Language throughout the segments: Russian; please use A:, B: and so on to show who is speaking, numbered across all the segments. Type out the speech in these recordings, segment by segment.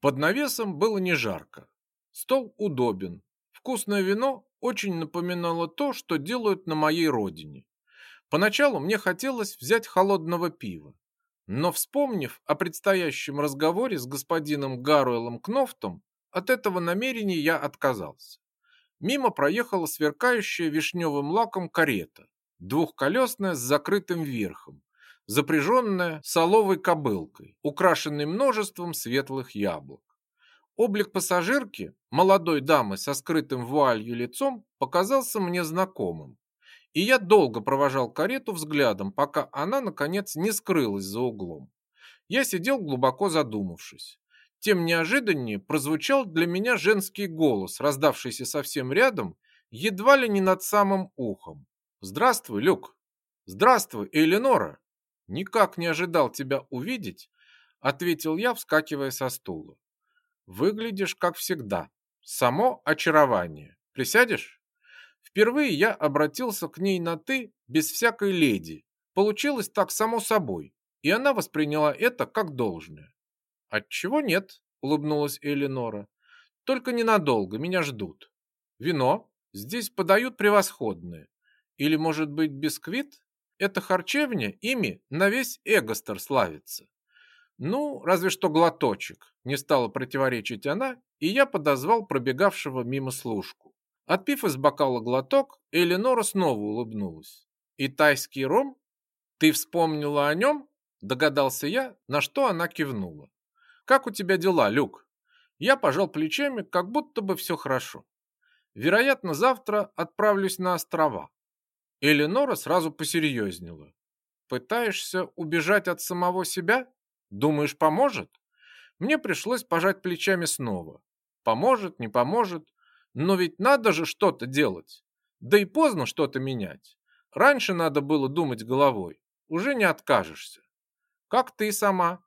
A: Под навесом было не жарко. Стол удобен. Вкусное вино очень напоминало то, что делают на моей родине. Поначалу мне хотелось взять холодного пива, но вспомнив о предстоящем разговоре с господином Гаруэлом Кнофтом, от этого намерения я отказался. Мимо проехала сверкающая вишневым лаком карета, двухколесная с закрытым верхом, запряженная соловой кобылкой, украшенной множеством светлых яблок. Облик пассажирки, молодой дамы со скрытым вуалью лицом, показался мне знакомым. И я долго провожал карету взглядом, пока она, наконец, не скрылась за углом. Я сидел глубоко задумавшись. Тем неожиданнее прозвучал для меня женский голос, раздавшийся совсем рядом, едва ли не над самым ухом. «Здравствуй, Люк!» «Здравствуй, Элинора!» «Никак не ожидал тебя увидеть», — ответил я, вскакивая со стула. Выглядишь как всегда. Само очарование. Присядешь? Впервые я обратился к ней на «ты» без всякой леди. Получилось так само собой, и она восприняла это как должное. «Отчего нет?» — улыбнулась Элинора. «Только ненадолго, меня ждут. Вино? Здесь подают превосходное. Или, может быть, бисквит? Это харчевня, ими на весь Эгостер славится. Ну, разве что глоточек, не стала противоречить она, и я подозвал пробегавшего мимо служку. Отпив из бокала глоток, Эленора снова улыбнулась. «И тайский ром? Ты вспомнила о нем?» Догадался я, на что она кивнула. «Как у тебя дела, Люк?» Я пожал плечами, как будто бы все хорошо. Вероятно, завтра отправлюсь на острова. Эленора сразу посерьезнела. «Пытаешься убежать от самого себя?» Думаешь, поможет? Мне пришлось пожать плечами снова. Поможет, не поможет. Но ведь надо же что-то делать. Да и поздно что-то менять. Раньше надо было думать головой. Уже не откажешься. Как ты сама.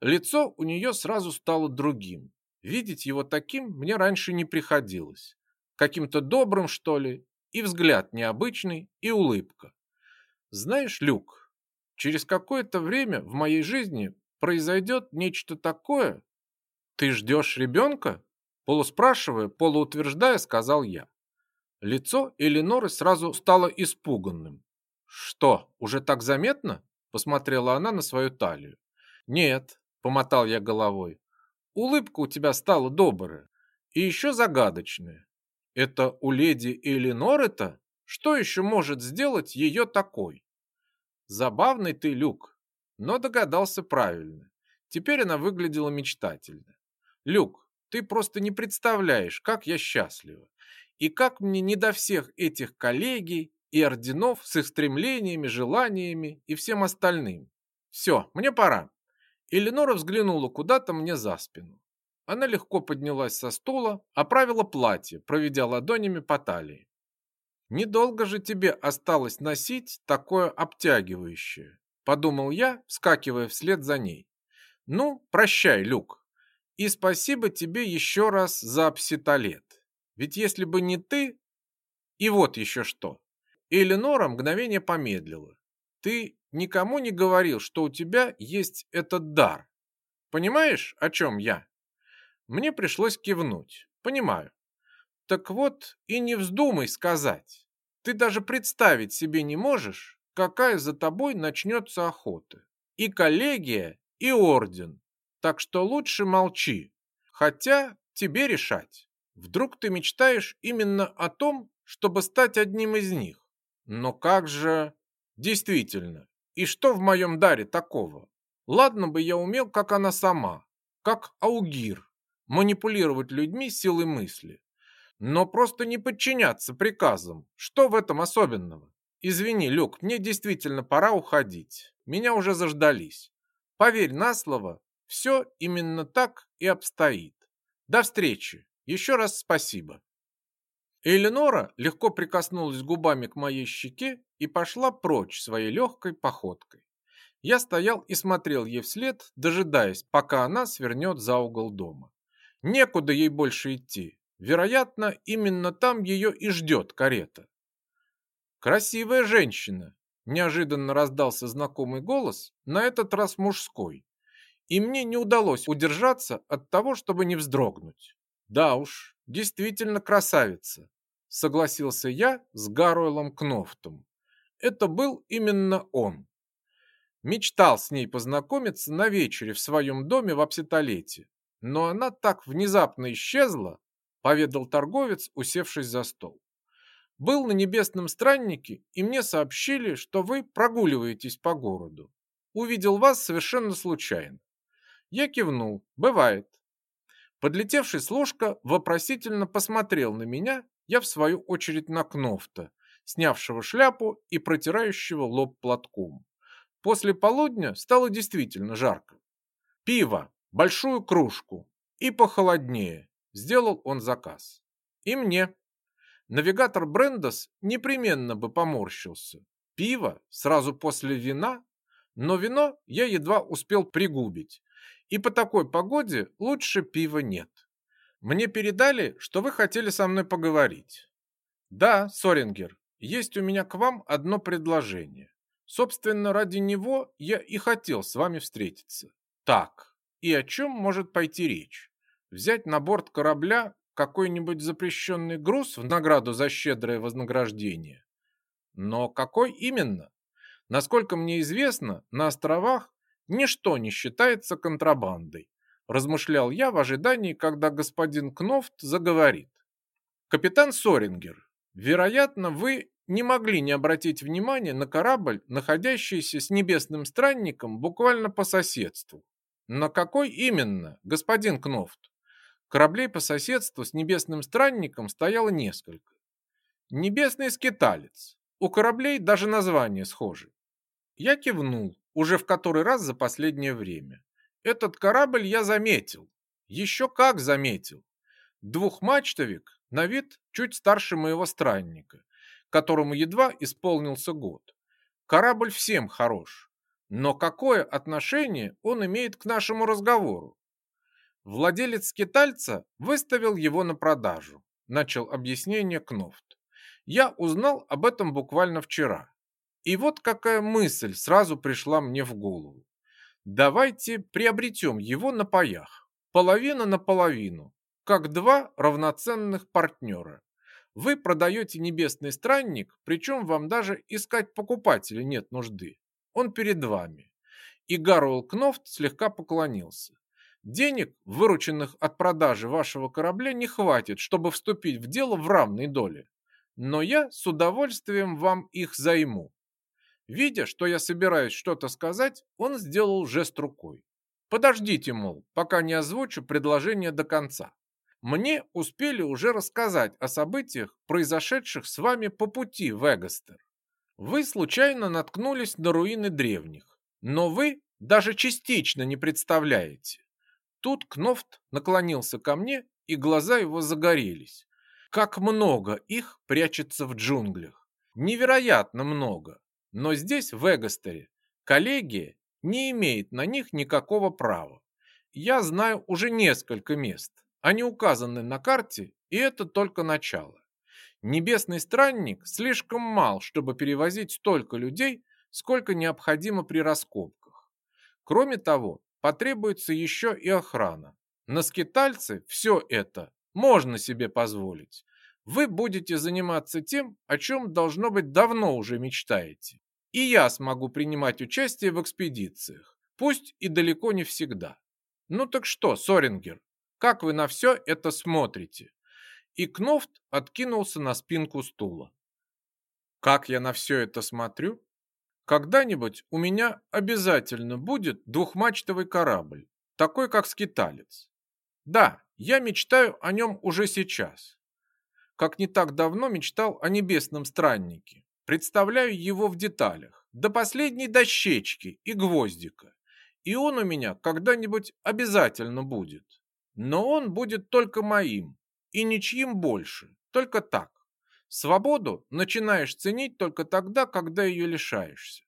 A: Лицо у нее сразу стало другим. Видеть его таким мне раньше не приходилось. Каким-то добрым, что ли, и взгляд необычный, и улыбка. Знаешь, Люк, через какое-то время в моей жизни произойдет нечто такое. Ты ждешь ребенка? Полуспрашивая, полуутверждая, сказал я. Лицо Эленоры сразу стало испуганным. Что, уже так заметно? Посмотрела она на свою талию. Нет, помотал я головой. Улыбка у тебя стала добрая и еще загадочная. Это у леди Эленоры-то? Что еще может сделать ее такой? Забавный ты, Люк но догадался правильно. Теперь она выглядела мечтательно. «Люк, ты просто не представляешь, как я счастлива. И как мне не до всех этих коллегий и орденов с их стремлениями, желаниями и всем остальным. Все, мне пора». Эленора взглянула куда-то мне за спину. Она легко поднялась со стула, оправила платье, проведя ладонями по талии. «Недолго же тебе осталось носить такое обтягивающее подумал я, вскакивая вслед за ней. Ну, прощай, Люк. И спасибо тебе еще раз за пситолет. Ведь если бы не ты... И вот еще что. Эленора мгновение помедлила. Ты никому не говорил, что у тебя есть этот дар. Понимаешь, о чем я? Мне пришлось кивнуть. Понимаю. Так вот и не вздумай сказать. Ты даже представить себе не можешь, какая за тобой начнется охота. И коллегия, и орден. Так что лучше молчи. Хотя тебе решать. Вдруг ты мечтаешь именно о том, чтобы стать одним из них. Но как же... Действительно, и что в моем даре такого? Ладно бы я умел, как она сама, как Аугир, манипулировать людьми силой мысли. Но просто не подчиняться приказам. Что в этом особенного? Извини, Люк, мне действительно пора уходить. Меня уже заждались. Поверь на слово, все именно так и обстоит. До встречи. Еще раз спасибо. Эленора легко прикоснулась губами к моей щеке и пошла прочь своей легкой походкой. Я стоял и смотрел ей вслед, дожидаясь, пока она свернет за угол дома. Некуда ей больше идти. Вероятно, именно там ее и ждет карета. «Красивая женщина!» Неожиданно раздался знакомый голос, на этот раз мужской. и мне не удалось удержаться от того, чтобы не вздрогнуть. Да уж, действительно красавица, согласился я с Гаруэлом Кнофтом. Это был именно он. Мечтал с ней познакомиться на вечере в своем доме в Апситолете, но она так внезапно исчезла, поведал торговец, усевшись за стол. Был на небесном страннике, и мне сообщили, что вы прогуливаетесь по городу. Увидел вас совершенно случайно. Я кивнул. Бывает. Подлетевший служка вопросительно посмотрел на меня, я в свою очередь на Кнофта, снявшего шляпу и протирающего лоб платком. После полудня стало действительно жарко. Пиво, большую кружку и похолоднее, сделал он заказ. И мне. Навигатор Брендос непременно бы поморщился. Пиво сразу после вина, но вино я едва успел пригубить, и по такой погоде лучше пива нет. Мне передали, что вы хотели со мной поговорить. Да, Сорингер, есть у меня к вам одно предложение. Собственно, ради него я и хотел с вами встретиться. Так, и о чем может пойти речь? Взять на борт корабля какой-нибудь запрещенный груз в награду за щедрое вознаграждение? Но какой именно? Насколько мне известно, на островах ничто не считается контрабандой, размышлял я в ожидании, когда господин Кнофт заговорит. Капитан Сорингер, вероятно, вы не могли не обратить внимания на корабль, находящийся с небесным странником буквально по соседству. На какой именно, господин Кнофт? Кораблей по соседству с небесным странником стояло несколько. Небесный скиталец. У кораблей даже название схожи. Я кивнул, уже в который раз за последнее время. Этот корабль я заметил. Еще как заметил. Двухмачтовик, на вид чуть старше моего странника, которому едва исполнился год. Корабль всем хорош. Но какое отношение он имеет к нашему разговору? Владелец скитальца выставил его на продажу, начал объяснение Кнофт. Я узнал об этом буквально вчера. И вот какая мысль сразу пришла мне в голову. Давайте приобретем его на паях. Половина на половину, как два равноценных партнера. Вы продаете небесный странник, причем вам даже искать покупателя нет нужды. Он перед вами. И Гаруэлл Кнофт слегка поклонился. Денег, вырученных от продажи вашего корабля, не хватит, чтобы вступить в дело в равной доле. Но я с удовольствием вам их займу. Видя, что я собираюсь что-то сказать, он сделал жест рукой. Подождите, мол, пока не озвучу предложение до конца. Мне успели уже рассказать о событиях, произошедших с вами по пути в Эгостер. Вы случайно наткнулись на руины древних, но вы даже частично не представляете. Тут Кнофт наклонился ко мне, и глаза его загорелись. Как много их прячется в джунглях. Невероятно много. Но здесь, в Эгостере, коллегия не имеет на них никакого права. Я знаю уже несколько мест. Они указаны на карте, и это только начало. Небесный странник слишком мал, чтобы перевозить столько людей, сколько необходимо при раскопках. Кроме того, потребуется еще и охрана. На скитальце все это можно себе позволить. Вы будете заниматься тем, о чем, должно быть, давно уже мечтаете и я смогу принимать участие в экспедициях, пусть и далеко не всегда. Ну так что, Сорингер, как вы на все это смотрите? И Кнофт откинулся на спинку стула. Как я на все это смотрю? Когда-нибудь у меня обязательно будет двухмачтовый корабль, такой как скиталец. Да, я мечтаю о нем уже сейчас. Как не так давно мечтал о небесном страннике, Представляю его в деталях, до последней дощечки и гвоздика. И он у меня когда-нибудь обязательно будет. Но он будет только моим и ничьим больше, только так. Свободу начинаешь ценить только тогда, когда ее лишаешься.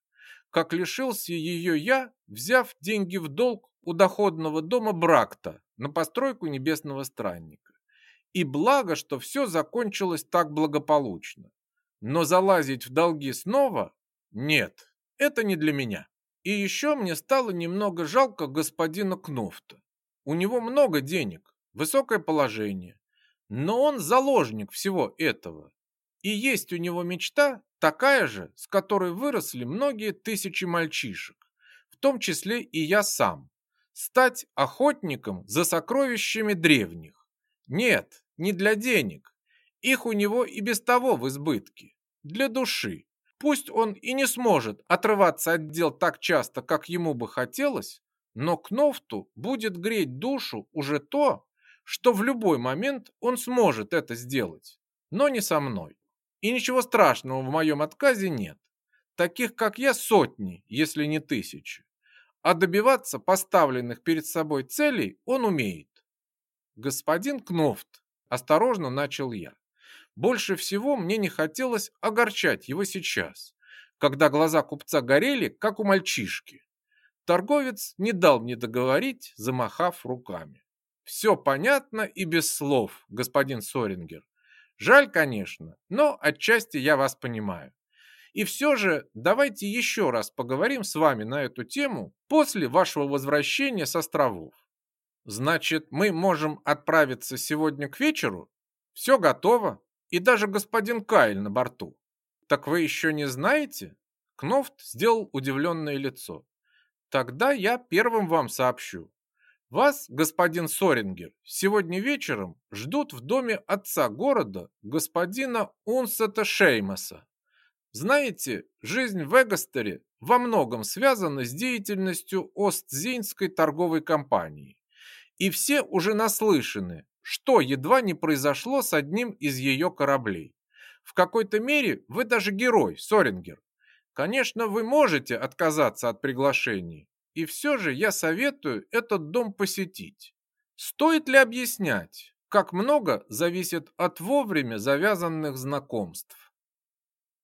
A: Как лишился ее я, взяв деньги в долг у доходного дома Бракта на постройку небесного странника. И благо, что все закончилось так благополучно. Но залазить в долги снова? Нет, это не для меня. И еще мне стало немного жалко господина Кнофта. У него много денег, высокое положение, но он заложник всего этого. И есть у него мечта такая же, с которой выросли многие тысячи мальчишек, в том числе и я сам. Стать охотником за сокровищами древних. Нет, не для денег. Их у него и без того в избытке. Для души. Пусть он и не сможет отрываться от дел так часто, как ему бы хотелось, но Кнофту будет греть душу уже то, что в любой момент он сможет это сделать, но не со мной. И ничего страшного в моем отказе нет. Таких, как я, сотни, если не тысячи. А добиваться поставленных перед собой целей он умеет. Господин Кнофт, осторожно начал я. Больше всего мне не хотелось огорчать его сейчас, когда глаза купца горели, как у мальчишки. Торговец не дал мне договорить, замахав руками. Все понятно и без слов, господин Сорингер. Жаль, конечно, но отчасти я вас понимаю. И все же давайте еще раз поговорим с вами на эту тему после вашего возвращения с островов. Значит, мы можем отправиться сегодня к вечеру? Все готово? и даже господин Кайль на борту. Так вы еще не знаете? Кнофт сделал удивленное лицо. Тогда я первым вам сообщу. Вас, господин Сорингер, сегодня вечером ждут в доме отца города, господина Унсета Шеймаса. Знаете, жизнь в Эгостере во многом связана с деятельностью Остзинской торговой компании. И все уже наслышаны, что едва не произошло с одним из ее кораблей. В какой-то мере вы даже герой, Сорингер. Конечно, вы можете отказаться от приглашений, и все же я советую этот дом посетить. Стоит ли объяснять, как много зависит от вовремя завязанных знакомств?